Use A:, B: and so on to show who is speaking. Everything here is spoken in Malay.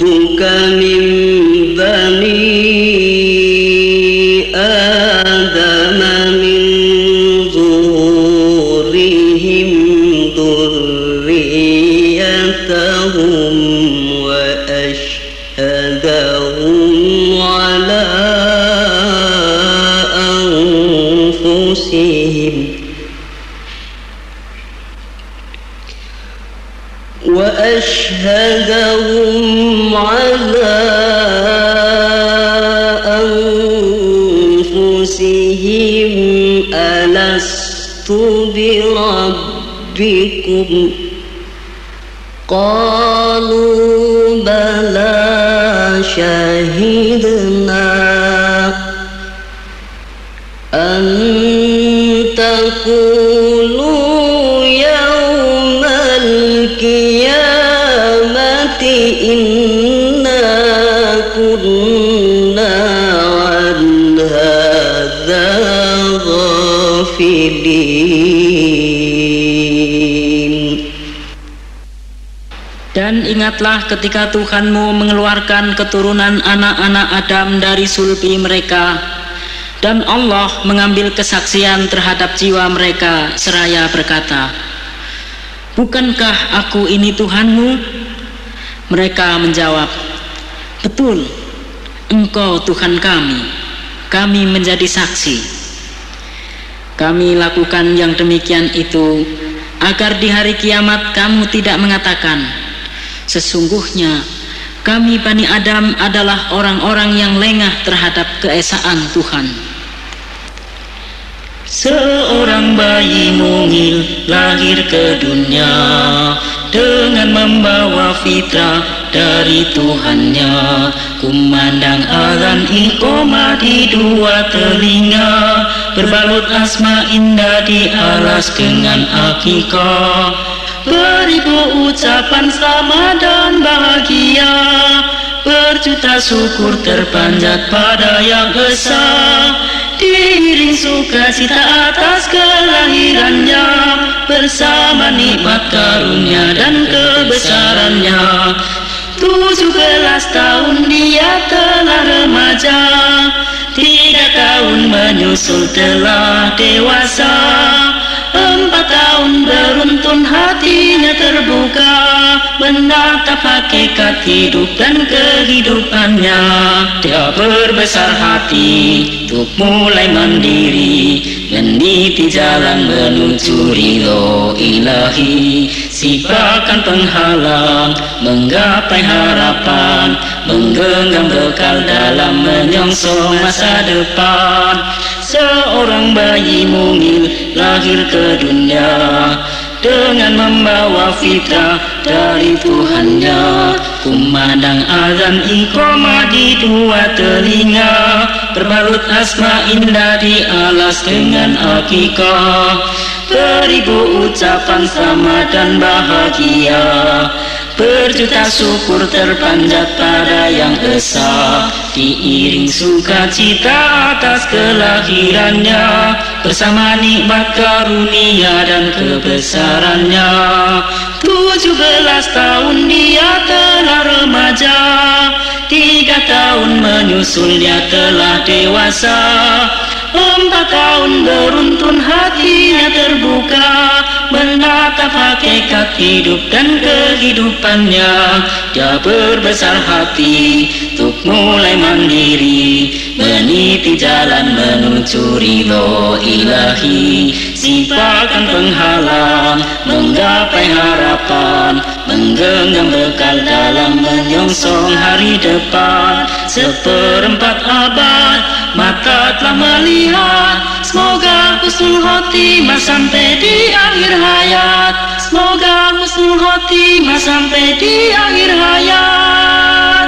A: وإذ أخذ ربك من وأشهدهم على أنفسهم ألست بربكم؟ قالوا بلى شهدنا أن تقولوا هذا غافلين
B: Dan ingatlah ketika Tuhanmu mengeluarkan keturunan anak-anak Adam dari sulbi mereka dan Allah mengambil kesaksian terhadap jiwa mereka seraya berkata Bukankah aku ini Tuhanmu? Mereka menjawab Betul, engkau Tuhan kami Kami menjadi saksi Kami lakukan yang demikian itu Agar di hari kiamat kamu tidak mengatakan Sesungguhnya kami Bani Adam adalah orang-orang yang lengah terhadap keesaan Tuhan.
C: Seorang bayi mungil lahir ke dunia dengan membawa fitrah dari Tuhannya. Kumandang azan iqomah di dua telinga, berbalut asma indah di alas dengan akikah. Beribu ucapan selamat dan bahagia Berjuta syukur terpanjat pada yang esa Diiring sukacita atas kelahirannya Bersama nikmat karunia dan kebesarannya. Tujuh belas tahun dia telah remaja Tiga tahun menyusul telah dewasa Empat tahun beruntun hatinya terbuka. Menatap hakikat hidup dan kehidupannya? Dia berbesar hati untuk mulai mandiri. Meniti jalan menuju ridho ilahi. Sipakan penghalang menggapai harapan. Menggenggam bekal dalam menyongsong masa depan Seorang bayi mungil lahir ke dunia Dengan membawa fitrah dari Tuhannya. Kumandang azan iqamah di dua telinga Berbalut asma indah di alas dengan akikah. Beribu ucapan selamat dan bahagia Berjuta syukur terpanjat pada yang esa. Diiring sukacita atas kelahirannya. Bersama nikmat karunia dan kebesarannya. Tujuh belas tahun dia telah remaja. Tiga tahun menyusul dia telah dewasa. Empat tahun beruntun hatinya terbuka Menatap hakikat hidup dan kehidupannya. Dia berbesar hati untuk mulai mandiri Meniti jalan menuju ridho ilahi. Sipakan penghalang menggapai harapan Menggenggam bekal dalam menyongsong hari depan. Seperempat abad mata telah melihat. Semoga husnul khotimah sampai di akhir hayat. Semoga husnul khotimah sampai di akhir hayat